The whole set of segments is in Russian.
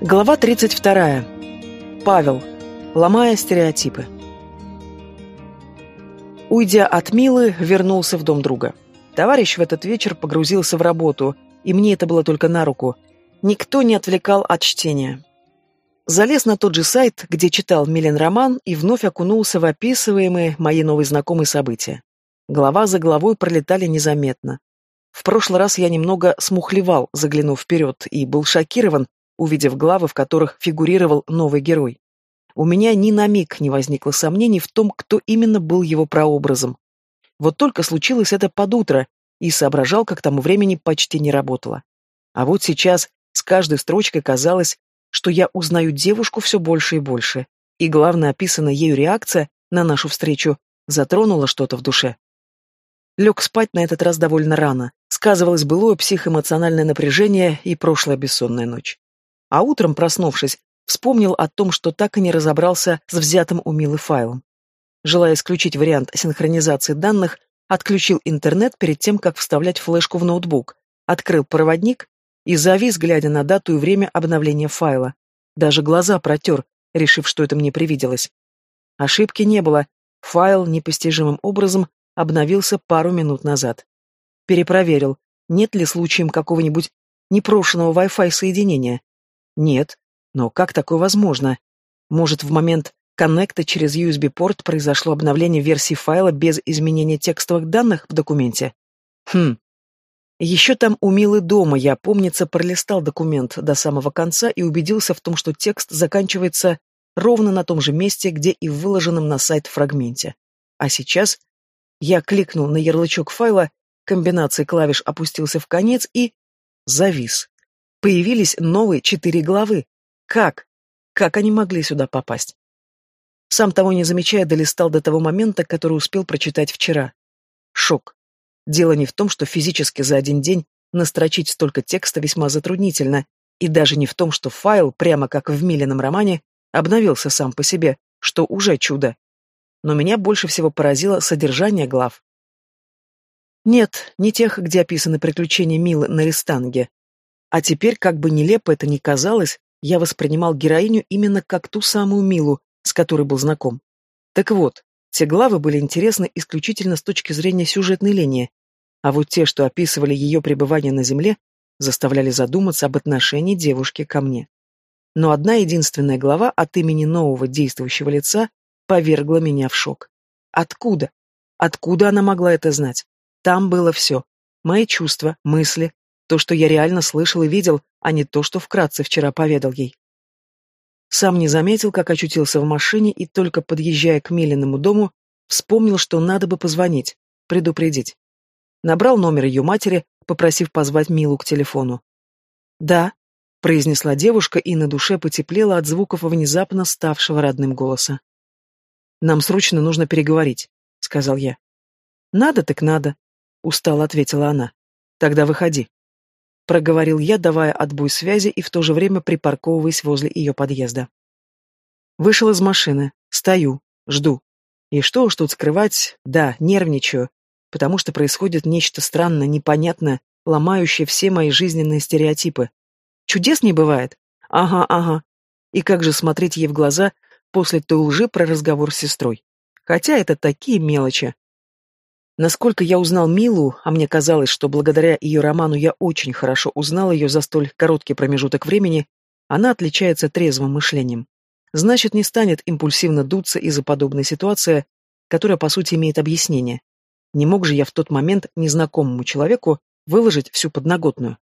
Глава 32. Павел. Ломая стереотипы. Уйдя от Милы, вернулся в дом друга. Товарищ в этот вечер погрузился в работу, и мне это было только на руку. Никто не отвлекал от чтения. Залез на тот же сайт, где читал Милен роман, и вновь окунулся в описываемые мои новые знакомые события. Глава за главой пролетали незаметно. В прошлый раз я немного смухлевал, заглянув вперед, и был шокирован, увидев главы, в которых фигурировал новый герой. У меня ни на миг не возникло сомнений в том, кто именно был его прообразом. Вот только случилось это под утро, и соображал, как тому времени почти не работало. А вот сейчас с каждой строчкой казалось, что я узнаю девушку все больше и больше, и главная описанная ею реакция на нашу встречу затронула что-то в душе. Лег спать на этот раз довольно рано. Сказывалось былое психоэмоциональное напряжение и прошлая бессонная ночь. А утром, проснувшись, вспомнил о том, что так и не разобрался с взятым у Милы файлом. Желая исключить вариант синхронизации данных, отключил интернет перед тем, как вставлять флешку в ноутбук, открыл проводник и завис, глядя на дату и время обновления файла. Даже глаза протер, решив, что это мне привиделось. Ошибки не было, файл непостижимым образом обновился пару минут назад. Перепроверил, нет ли случаем какого-нибудь непрошенного Wi-Fi соединения. Нет. Но как такое возможно? Может, в момент коннекта через USB-порт произошло обновление версии файла без изменения текстовых данных в документе? Хм. Еще там у Милы дома я, помнится, пролистал документ до самого конца и убедился в том, что текст заканчивается ровно на том же месте, где и в выложенном на сайт фрагменте. А сейчас я кликнул на ярлычок файла, комбинацией клавиш опустился в конец и... завис. Появились новые четыре главы. Как? Как они могли сюда попасть? Сам того не замечая, долистал до того момента, который успел прочитать вчера. Шок. Дело не в том, что физически за один день настрочить столько текста весьма затруднительно, и даже не в том, что файл, прямо как в Милином романе, обновился сам по себе, что уже чудо. Но меня больше всего поразило содержание глав. Нет, не тех, где описаны приключения Милы на Ристанге, а теперь, как бы нелепо это ни казалось, я воспринимал героиню именно как ту самую Милу, с которой был знаком. Так вот, те главы были интересны исключительно с точки зрения сюжетной линии, а вот те, что описывали ее пребывание на Земле, заставляли задуматься об отношении девушки ко мне. Но одна единственная глава от имени нового действующего лица повергла меня в шок. Откуда? Откуда она могла это знать? Там было все. Мои чувства, мысли, то, что я реально слышал и видел, а не то, что вкратце вчера поведал ей. Сам не заметил, как очутился в машине и только подъезжая к Милиному дому, вспомнил, что надо бы позвонить, предупредить. Набрал номер ее матери, попросив позвать Милу к телефону. «Да», — произнесла девушка, и на душе потеплело от звуков внезапно ставшего родным голоса. «Нам срочно нужно переговорить», — сказал я. «Надо так надо», — устало ответила она. «Тогда выходи» проговорил я, давая отбой связи и в то же время припарковываясь возле ее подъезда. Вышел из машины, стою, жду. И что уж тут скрывать, да, нервничаю, потому что происходит нечто странное, непонятное, ломающее все мои жизненные стереотипы. Чудес не бывает? Ага, ага. И как же смотреть ей в глаза после той лжи про разговор с сестрой? Хотя это такие мелочи. Насколько я узнал Милу, а мне казалось, что благодаря ее роману я очень хорошо узнал ее за столь короткий промежуток времени, она отличается трезвым мышлением. Значит, не станет импульсивно дуться из-за подобной ситуации, которая, по сути, имеет объяснение. Не мог же я в тот момент незнакомому человеку выложить всю подноготную.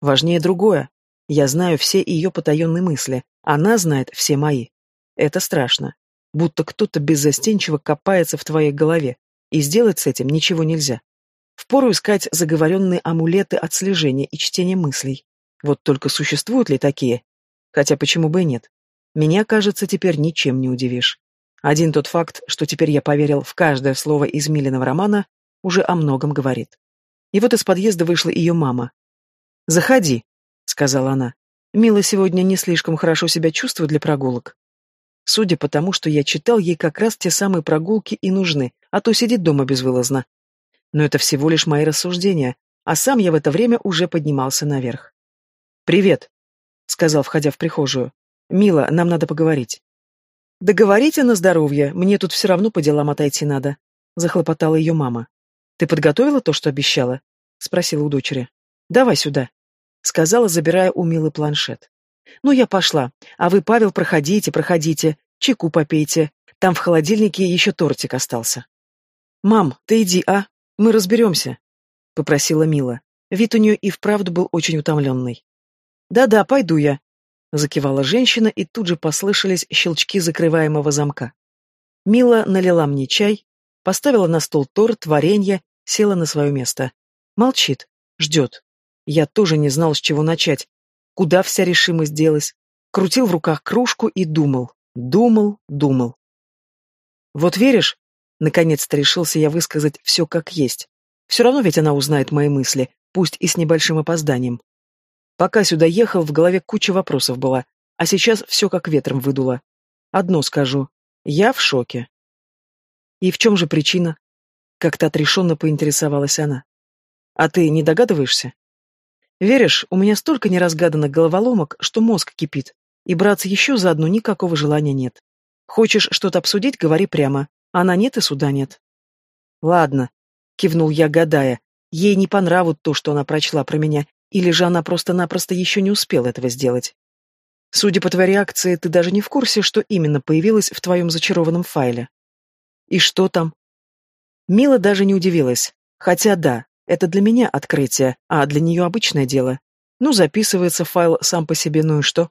Важнее другое. Я знаю все ее потаенные мысли, она знает все мои. Это страшно. Будто кто-то беззастенчиво копается в твоей голове, и сделать с этим ничего нельзя. Впору искать заговоренные амулеты отслежения и чтения мыслей. Вот только существуют ли такие? Хотя почему бы и нет? Меня, кажется, теперь ничем не удивишь. Один тот факт, что теперь я поверил в каждое слово из Милиного романа, уже о многом говорит. И вот из подъезда вышла ее мама. «Заходи», — сказала она. «Мила сегодня не слишком хорошо себя чувствует для прогулок. Судя по тому, что я читал, ей как раз те самые прогулки и нужны, а то сидит дома безвылазно. Но это всего лишь мои рассуждения, а сам я в это время уже поднимался наверх. «Привет», — сказал, входя в прихожую. «Мила, нам надо поговорить». «Договорите на здоровье, мне тут все равно по делам отойти надо», — захлопотала ее мама. «Ты подготовила то, что обещала?» — спросила у дочери. «Давай сюда», — сказала, забирая у Милы планшет. «Ну, я пошла. А вы, Павел, проходите, проходите. Чайку попейте. Там в холодильнике еще тортик остался». «Мам, ты иди, а? Мы разберемся», — попросила Мила. Вид у нее и вправду был очень утомленный. «Да-да, пойду я», — закивала женщина, и тут же послышались щелчки закрываемого замка. Мила налила мне чай, поставила на стол торт, варенье, села на свое место. Молчит, ждет. Я тоже не знал, с чего начать. Куда вся решимость делась? Крутил в руках кружку и думал, думал, думал. Вот веришь, наконец-то решился я высказать все как есть. Все равно ведь она узнает мои мысли, пусть и с небольшим опозданием. Пока сюда ехал, в голове куча вопросов была, а сейчас все как ветром выдуло. Одно скажу. Я в шоке. И в чем же причина? Как-то отрешенно поинтересовалась она. А ты не догадываешься? Веришь, у меня столько неразгаданных головоломок, что мозг кипит, и браться еще за одну никакого желания нет. Хочешь что-то обсудить, говори прямо, а на нет и суда нет. Ладно, кивнул я, гадая, ей не по то, что она прочла про меня, или же она просто-напросто еще не успела этого сделать? Судя по твоей реакции, ты даже не в курсе, что именно появилось в твоем зачарованном файле. И что там? Мила даже не удивилась. Хотя да, это для меня открытие, а для нее обычное дело. Ну, записывается файл сам по себе, ну и что?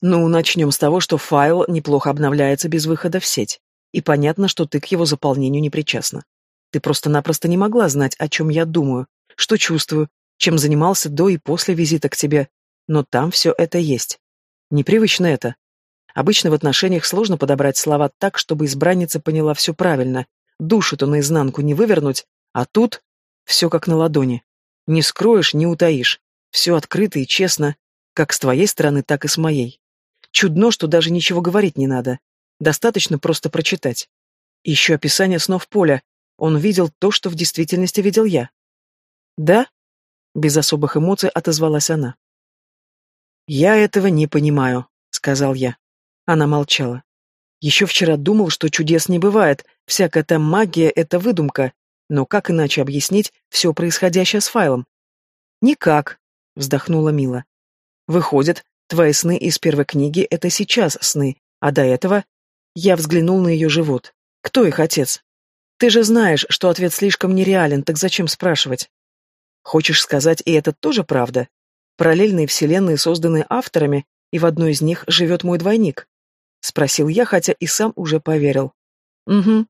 Ну, начнем с того, что файл неплохо обновляется без выхода в сеть. И понятно, что ты к его заполнению не причастна. Ты просто-напросто не могла знать, о чем я думаю, что чувствую, чем занимался до и после визита к тебе, но там все это есть. Непривычно это. Обычно в отношениях сложно подобрать слова так, чтобы избранница поняла все правильно, душу-то наизнанку не вывернуть, а тут все как на ладони. Не скроешь, не утаишь. Все открыто и честно, как с твоей стороны, так и с моей. Чудно, что даже ничего говорить не надо. Достаточно просто прочитать. Еще описание снов поля. Он видел то, что в действительности видел я. Да? Без особых эмоций отозвалась она. «Я этого не понимаю», — сказал я. Она молчала. «Еще вчера думал, что чудес не бывает, всякая там магия — это выдумка, но как иначе объяснить все происходящее с файлом?» «Никак», — вздохнула Мила. «Выходит, твои сны из первой книги — это сейчас сны, а до этого...» Я взглянул на ее живот. «Кто их отец?» «Ты же знаешь, что ответ слишком нереален, так зачем спрашивать?» Хочешь сказать, и это тоже правда? Параллельные вселенные созданы авторами, и в одной из них живет мой двойник? Спросил я, хотя и сам уже поверил. Угу.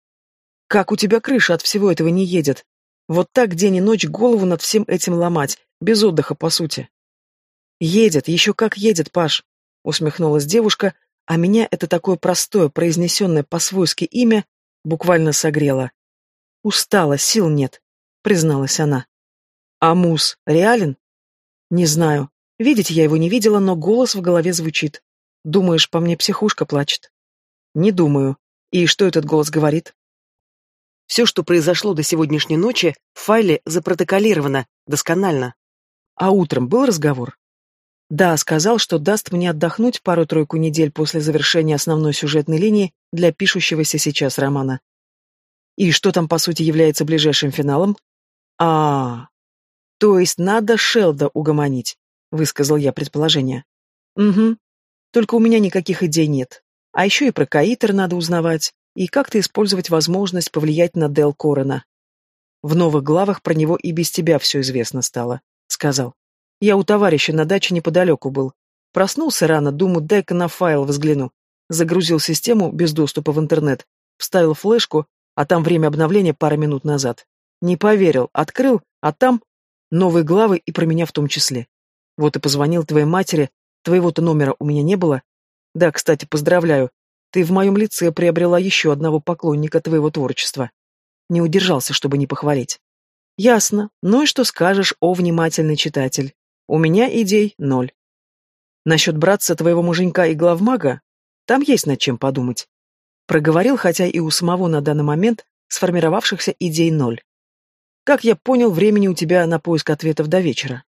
Как у тебя крыша от всего этого не едет? Вот так день и ночь голову над всем этим ломать, без отдыха, по сути. Едет, еще как едет, Паш, усмехнулась девушка, а меня это такое простое, произнесенное по-свойски имя буквально согрело. Устала, сил нет, призналась она. А Мус реален? Не знаю. Видеть я его не видела, но голос в голове звучит. Думаешь, по мне психушка плачет? Не думаю. И что этот голос говорит? Все, что произошло до сегодняшней ночи, в файле запротоколировано, досконально. А утром был разговор? Да, сказал, что даст мне отдохнуть пару-тройку недель после завершения основной сюжетной линии для пишущегося сейчас романа. И что там, по сути, является ближайшим финалом? А, -а, то есть надо Шелда угомонить, высказал я предположение. Угу. Только у меня никаких идей нет. А еще и про Каитер надо узнавать, и как-то использовать возможность повлиять на Дел Корона. В новых главах про него и без тебя все известно стало, сказал. Я у товарища на даче неподалеку был. Проснулся рано, думаю, дай-ка на файл взгляну. Загрузил систему без доступа в интернет, вставил флешку, а там время обновления пара минут назад. Не поверил, открыл, а там Новые главы и про меня в том числе. Вот и позвонил твоей матери, твоего-то номера у меня не было. Да, кстати, поздравляю, ты в моем лице приобрела еще одного поклонника твоего творчества. Не удержался, чтобы не похвалить. Ясно. Ну и что скажешь, о внимательный читатель? У меня идей ноль. Насчет братца твоего муженька и главмага, там есть над чем подумать. Проговорил, хотя и у самого на данный момент сформировавшихся идей ноль. Как я понял, времени у тебя на поиск ответов до вечера.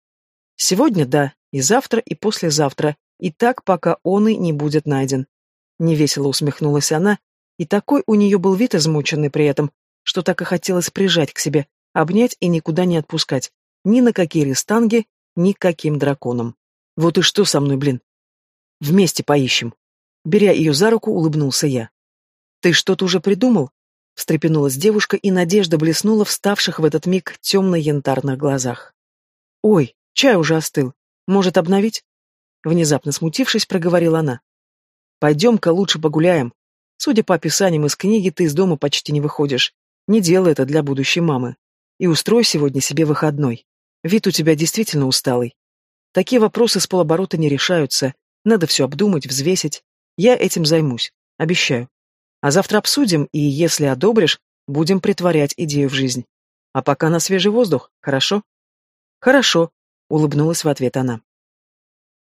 Сегодня да, и завтра, и послезавтра, И так, пока он и не будет найден. Невесело усмехнулась она, и такой у нее был вид измученный при этом, что так и хотелось прижать к себе, обнять и никуда не отпускать. Ни на какие рестанги, ни к каким драконам. Вот и что со мной, блин? Вместе поищем. Беря ее за руку, улыбнулся я. Ты что-то уже придумал? Встрепенулась девушка, и надежда блеснула в ставших в этот миг темно-янтарных глазах. «Ой, чай уже остыл. Может, обновить?» Внезапно смутившись, проговорила она. «Пойдем-ка лучше погуляем. Судя по описаниям из книги, ты из дома почти не выходишь. Не делай это для будущей мамы. И устрой сегодня себе выходной. Вид у тебя действительно усталый. Такие вопросы с полоборота не решаются. Надо все обдумать, взвесить. Я этим займусь. Обещаю. А завтра обсудим, и, если одобришь, будем притворять идею в жизнь. А пока на свежий воздух, хорошо? Хорошо, улыбнулась в ответ она.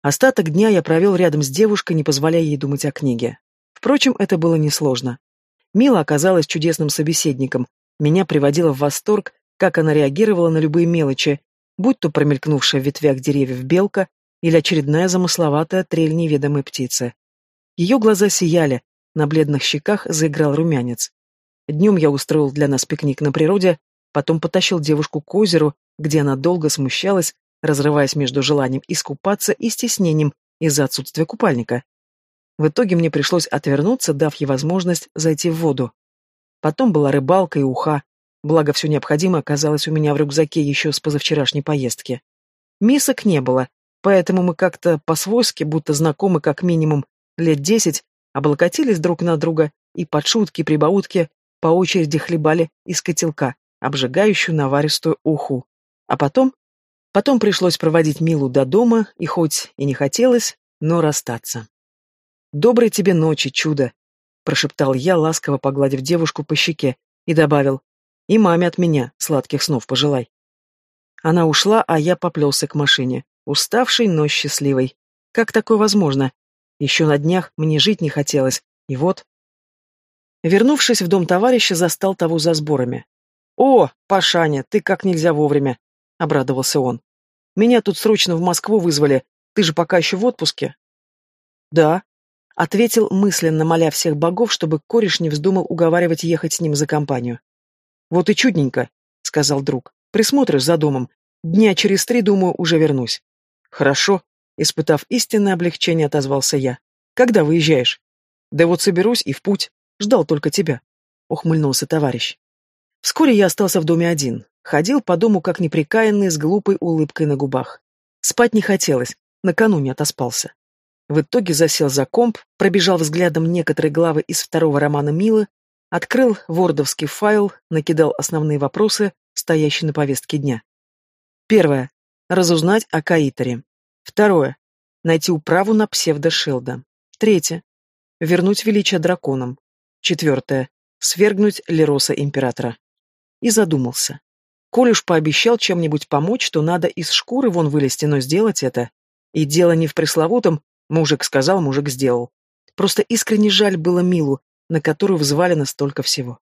Остаток дня я провел рядом с девушкой, не позволяя ей думать о книге. Впрочем, это было несложно. Мила оказалась чудесным собеседником. Меня приводило в восторг, как она реагировала на любые мелочи, будь то промелькнувшая в ветвях деревьев белка или очередная замысловатая трель неведомой птицы. Ее глаза сияли, на бледных щеках заиграл румянец. Днем я устроил для нас пикник на природе, потом потащил девушку к озеру, где она долго смущалась, разрываясь между желанием искупаться и стеснением из-за отсутствия купальника. В итоге мне пришлось отвернуться, дав ей возможность зайти в воду. Потом была рыбалка и уха, благо все необходимое оказалось у меня в рюкзаке еще с позавчерашней поездки. Мисок не было, поэтому мы как-то по-свойски, будто знакомы как минимум лет десять, облокотились друг на друга и под шутки прибаутки по очереди хлебали из котелка, обжигающую наваристую уху. А потом... Потом пришлось проводить Милу до дома, и хоть и не хотелось, но расстаться. «Доброй тебе ночи, чудо!» — прошептал я, ласково погладив девушку по щеке, и добавил, «И маме от меня сладких снов пожелай». Она ушла, а я поплелся к машине, уставший, но счастливый. Как такое возможно? Еще на днях мне жить не хотелось, и вот... Вернувшись в дом товарища, застал того за сборами. «О, Пашаня, ты как нельзя вовремя!» — обрадовался он. «Меня тут срочно в Москву вызвали. Ты же пока еще в отпуске?» «Да», — ответил мысленно, моля всех богов, чтобы кореш не вздумал уговаривать ехать с ним за компанию. «Вот и чудненько», — сказал друг. «Присмотришь за домом. Дня через три, думаю, уже вернусь». «Хорошо», Испытав истинное облегчение, отозвался я. «Когда выезжаешь?» «Да вот соберусь и в путь. Ждал только тебя», — ухмыльнулся товарищ. Вскоре я остался в доме один. Ходил по дому как неприкаянный, с глупой улыбкой на губах. Спать не хотелось, накануне отоспался. В итоге засел за комп, пробежал взглядом некоторые главы из второго романа Милы, открыл вордовский файл, накидал основные вопросы, стоящие на повестке дня. Первое. Разузнать о Каиторе. Второе. Найти управу на псевдошилда. Третье. Вернуть величие драконам. Четвертое. Свергнуть Лероса императора. И задумался. Коль уж пообещал чем-нибудь помочь, то надо из шкуры вон вылезти, но сделать это. И дело не в пресловутом «мужик сказал, мужик сделал». Просто искренне жаль было Милу, на которую взвалено столько всего.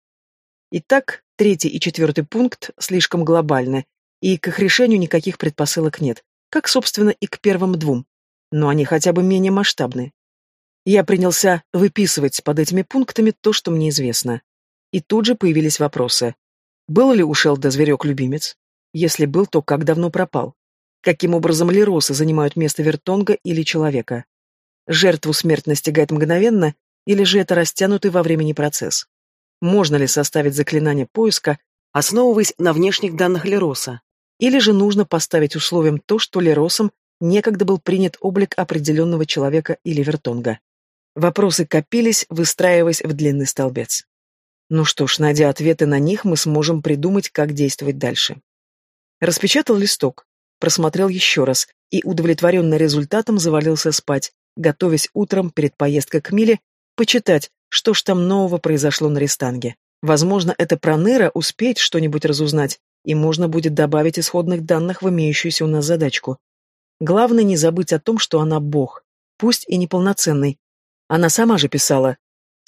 Итак, третий и четвертый пункт слишком глобальны, и к их решению никаких предпосылок нет как, собственно, и к первым двум, но они хотя бы менее масштабны. Я принялся выписывать под этими пунктами то, что мне известно. И тут же появились вопросы. Был ли у Шелда зверек-любимец? Если был, то как давно пропал? Каким образом лиросы занимают место вертонга или человека? Жертву смерть настигает мгновенно, или же это растянутый во времени процесс? Можно ли составить заклинание поиска, основываясь на внешних данных Лероса? Или же нужно поставить условием то, что Леросом некогда был принят облик определенного человека или вертонга. Вопросы копились, выстраиваясь в длинный столбец. Ну что ж, найдя ответы на них, мы сможем придумать, как действовать дальше. Распечатал листок, просмотрел еще раз и, удовлетворенный результатом, завалился спать, готовясь утром перед поездкой к Миле почитать, что ж там нового произошло на Рестанге. Возможно, это про успеть что-нибудь разузнать, и можно будет добавить исходных данных в имеющуюся у нас задачку. Главное не забыть о том, что она бог, пусть и неполноценный. Она сама же писала.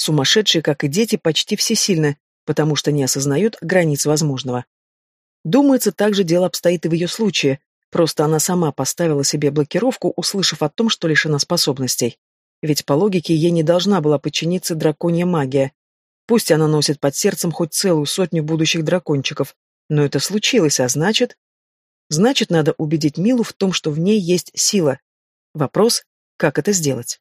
Сумасшедшие, как и дети, почти всесильны, потому что не осознают границ возможного. Думается, так же дело обстоит и в ее случае. Просто она сама поставила себе блокировку, услышав о том, что лишена способностей. Ведь по логике ей не должна была подчиниться драконья магия. Пусть она носит под сердцем хоть целую сотню будущих дракончиков, но это случилось, а значит... Значит, надо убедить Милу в том, что в ней есть сила. Вопрос, как это сделать?